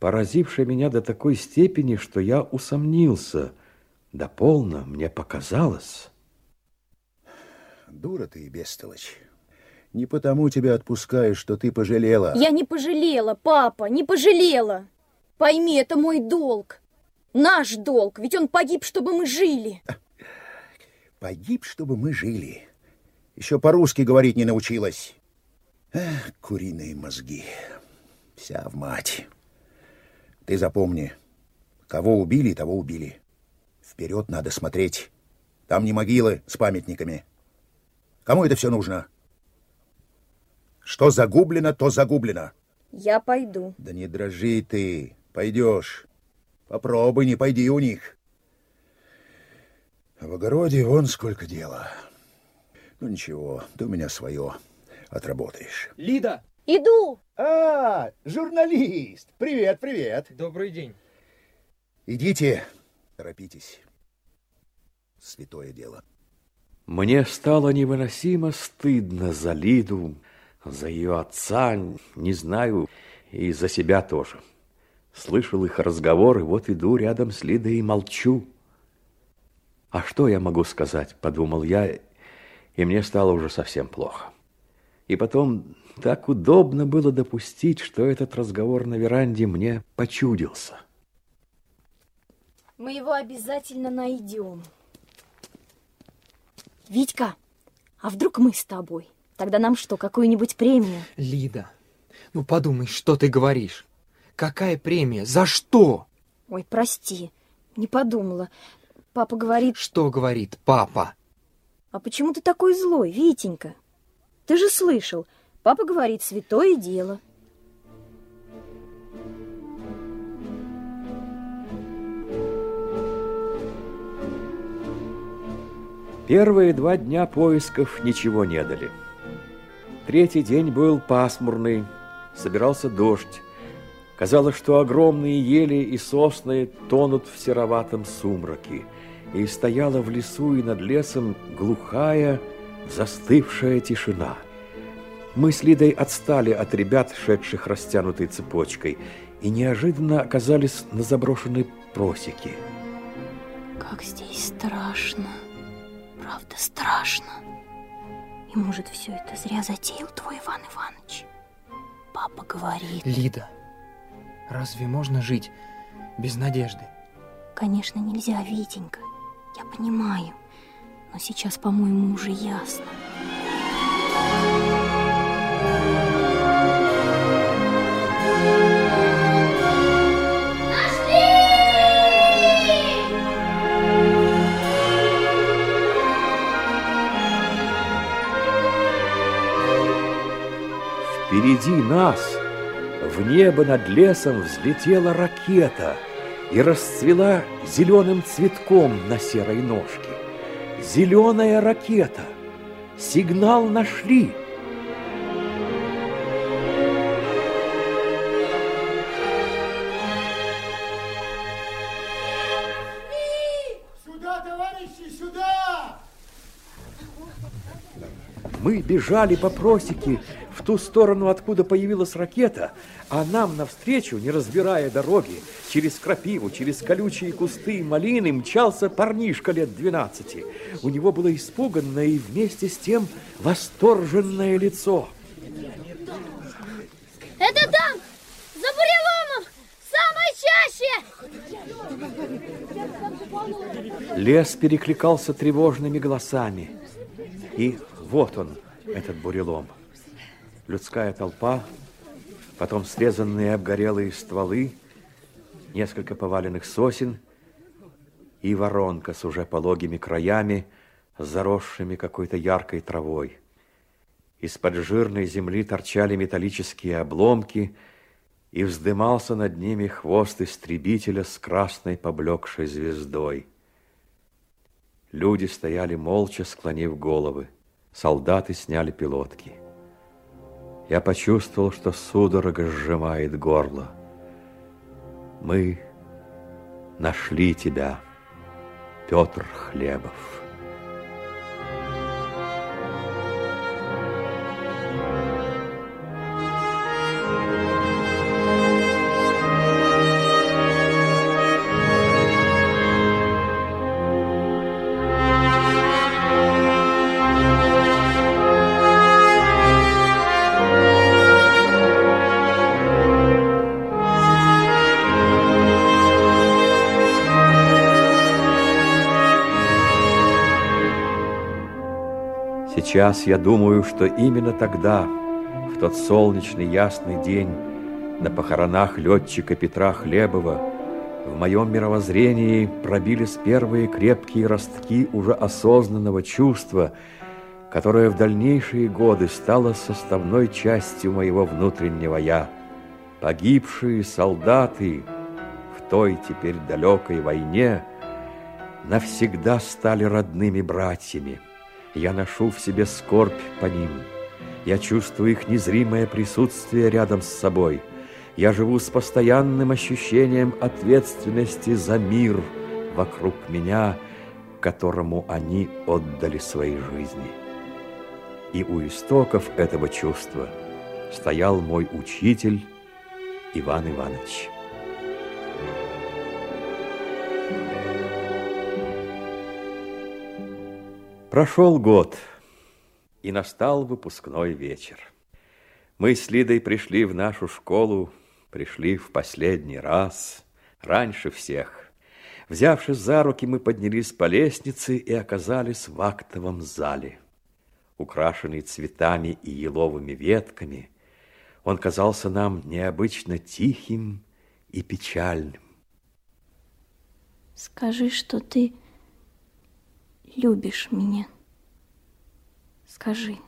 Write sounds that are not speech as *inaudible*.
поразившая меня до такой степени, что я усомнился. Да полно, мне показалось. Дура ты, бестолочь. Не потому тебя отпускаю, что ты пожалела. Я не пожалела, папа, не пожалела. Пойми, это мой долг. Наш долг, ведь он погиб, чтобы мы жили. *laughs* Погиб, чтобы мы жили. Еще по-русски говорить не научилась. Эх, куриные мозги. Вся в мать. Ты запомни, кого убили, того убили. Вперед надо смотреть. Там не могилы с памятниками. Кому это все нужно? Что загублено, то загублено. Я пойду. Да не дрожи ты. Пойдешь. Попробуй, не пойди у них. В огороде вон сколько дела. Ну ничего, ты у меня свое отработаешь. Лида! Иду! А, журналист! Привет, привет! Добрый день. Идите, торопитесь. Святое дело. Мне стало невыносимо стыдно за Лиду, за ее отца, не знаю, и за себя тоже. Слышал их разговоры, вот иду рядом с Лидой и молчу. А что я могу сказать, подумал я, и мне стало уже совсем плохо. И потом так удобно было допустить, что этот разговор на веранде мне почудился. Мы его обязательно найдем. Витька, а вдруг мы с тобой? Тогда нам что, какую-нибудь премию? Лида, ну подумай, что ты говоришь. Какая премия? За что? Ой, прости, не подумала. Папа говорит... Что говорит папа? А почему ты такой злой, Витенька? Ты же слышал, папа говорит, святое дело. Первые два дня поисков ничего не дали. Третий день был пасмурный, собирался дождь. Казалось, что огромные ели и сосны тонут в сероватом сумраке, и стояла в лесу и над лесом глухая, застывшая тишина. Мы с Лидой отстали от ребят, шедших растянутой цепочкой, и неожиданно оказались на заброшенной просеке. Как здесь страшно, правда страшно. И может, все это зря затеял твой Иван Иванович? Папа говорит... Лида, Разве можно жить без надежды? Конечно, нельзя, Витенька. Я понимаю. Но сейчас, по-моему, уже ясно. Впереди нас в небо над лесом взлетела ракета и расцвела зеленым цветком на серой ножке. Зеленая ракета. Сигнал нашли. Мы бежали по просеке в ту сторону, откуда появилась ракета, а нам навстречу, не разбирая дороги, через крапиву, через колючие кусты и малины мчался парнишка лет 12. У него было испуганное и вместе с тем восторженное лицо. Это там, за буреломом, самой чаще! Лес перекликался тревожными голосами. И вот он, этот бурелом. Людская толпа, потом срезанные обгорелые стволы, несколько поваленных сосен и воронка с уже пологими краями, заросшими какой-то яркой травой. Из-под жирной земли торчали металлические обломки, и вздымался над ними хвост истребителя с красной поблекшей звездой. Люди стояли молча, склонив головы. Солдаты сняли пилотки. Я почувствовал, что судорога сжимает горло. Мы нашли тебя, Петр Хлебов. Сейчас я думаю, что именно тогда, в тот солнечный ясный день, на похоронах летчика Петра Хлебова, в моем мировоззрении пробились первые крепкие ростки уже осознанного чувства, которое в дальнейшие годы стало составной частью моего внутреннего «я». Погибшие солдаты в той теперь далекой войне навсегда стали родными братьями. Я ношу в себе скорбь по ним. Я чувствую их незримое присутствие рядом с собой. Я живу с постоянным ощущением ответственности за мир вокруг меня, которому они отдали свои жизни. И у истоков этого чувства стоял мой учитель Иван Иванович. Прошел год, и настал выпускной вечер. Мы с Лидой пришли в нашу школу, пришли в последний раз, раньше всех. Взявшись за руки, мы поднялись по лестнице и оказались в актовом зале. Украшенный цветами и еловыми ветками – он казался нам необычно тихим и печальным. Скажи, что ты любишь меня. Скажи.